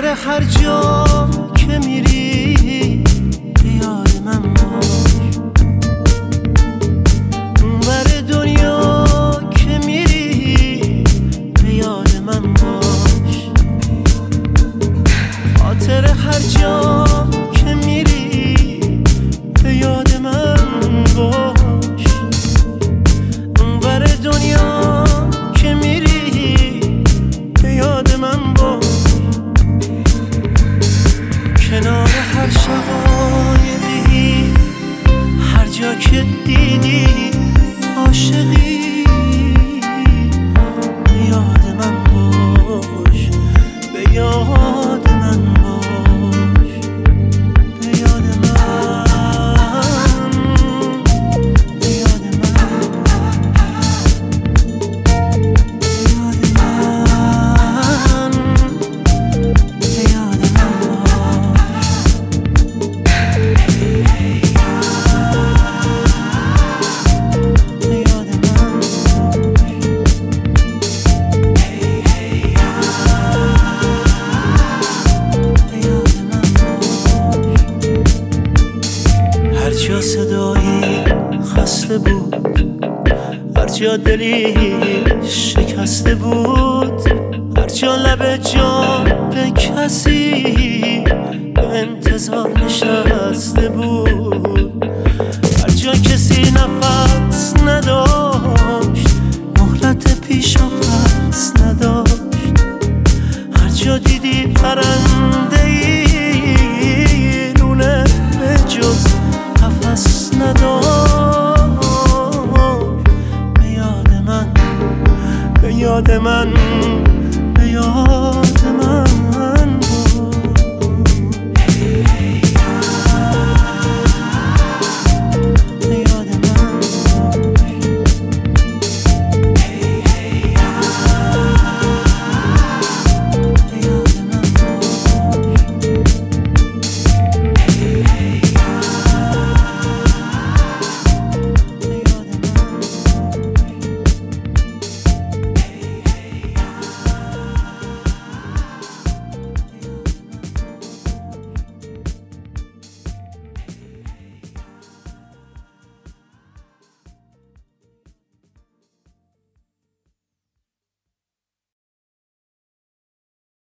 بره هر جا که میری. کنار هر شقایقی هر جا که دیدی عاشقی. هر جا صدایی خسته بود. هر جا دلی شکسته بود. هر جا لب جان کسی به انتظار نشسته بود. هر جا کسی نفس نداشت مهلت پیش و پس نداشت. هر جا دیدی پرنده یاد من